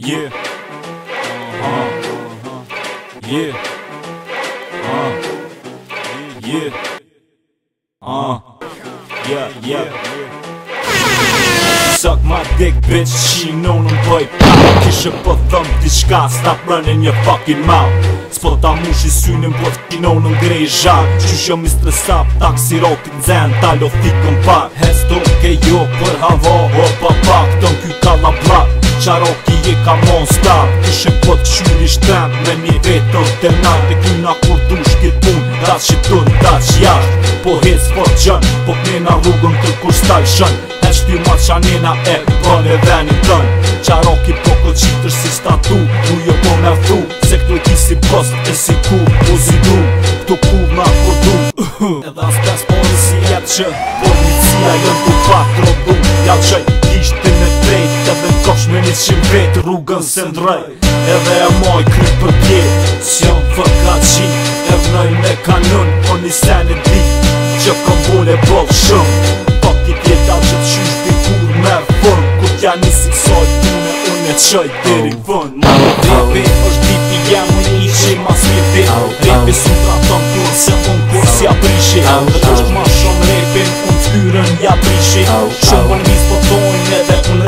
Yeah. Uh -huh. Yeah. Uh -huh. Yeah. Yeah. Uh -huh. Yeah. Yeah. Suck my dick bitch, she know nëm boj pow Kishe po thëm diçka, stop running your fucking mouth S'po ta mush i synin po know nëm grej zhak Që shë mi stresap, taksi rokin zen, ta lofti këm pak Hes t'on ke jo për hava, o pa pak Këtën kyta la kam on stop Kishe pot këshmiri shtem Me një vetër të natë Kuna kur du shkit pun Das që du të das që jasht Po hec po të gjën Po këmina rrugën të kur staj shën E shty ma qanina e Bën e venin tën Qaroki po këtë qitër si statu Mu jo po me Se këtu e ki si post E si ku Mu zi du Këtu ku ma kur du Edhe as pes po në si Policia jën ku patro du Ja me një qim pet rrugën se ndrej Edhe e moj kryt për pjetë Si jam për ka qi E vnoj me kanon Po një sen e bi Që kom bole e bol shumë Po ti pjeta që të qysh di kur me vërë Ku t'ja një si kësoj Dune unë e qoj diri vënë Ma në dipi është dipi jam një i qi ma smiti Dipi su të raton të se unë kur si aprishi Dhe tështë ma shumë repin Unë t'yren ja prishi Shumë për një spotojnë edhe unë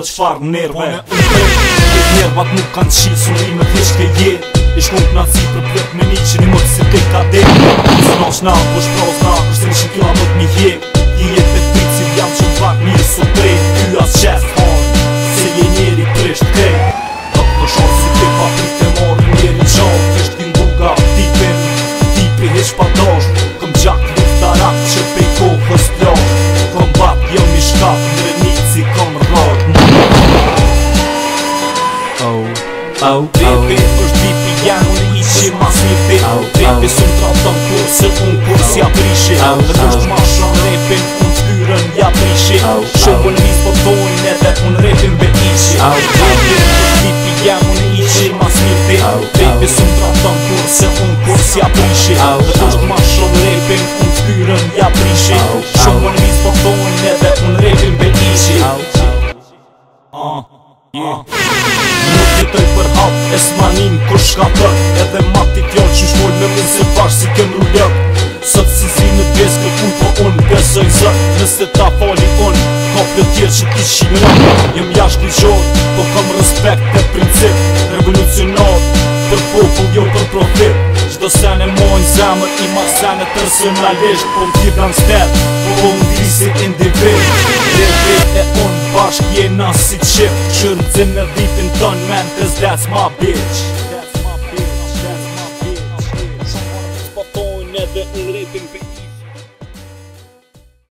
të shfarë nërve Këtë njerë nuk kanë qitë Sunë i me të shke jetë I shkon të nazi për plët me një që një mëtë si të ka dhe Së nash nga, po shprozna, është të një shikila më të një jetë Një jetë au oh, oh Pepe është bipi janë në iqe mas lipi Pepe se unë kërë si aprishe Dhe të është ma shon repe në unë fyrën po tonin edhe unë repe më beqishe Pepe është bipi janë në iqe mas lipi Pepe së më tratëm se unë kërë si aprishe Dhe të është ma shon repe në unë fyrën po tonin edhe unë repe më beqishe Uh, yeah kap E smanim kur shka për Edhe mati kjo që shmoj me mund se bashk si kem rullet Sot si zi në pjesë kër kur po unë Besoj në Nëse ta fali unë Kap në tjerë që ti shimra Jem jash një gjorë Po kam respekt dhe princip Revolucionar Për popu jo për profit Qdo sen e mojnë zemër I ma sen personalisht Po t'i tjibë në stet Po në tjibë në tjibë individ tjibë Kjen asë si in the në dhipin ton man Cause that's my bitch That's my bitch That's my bitch Sa marë të edhe në ripin për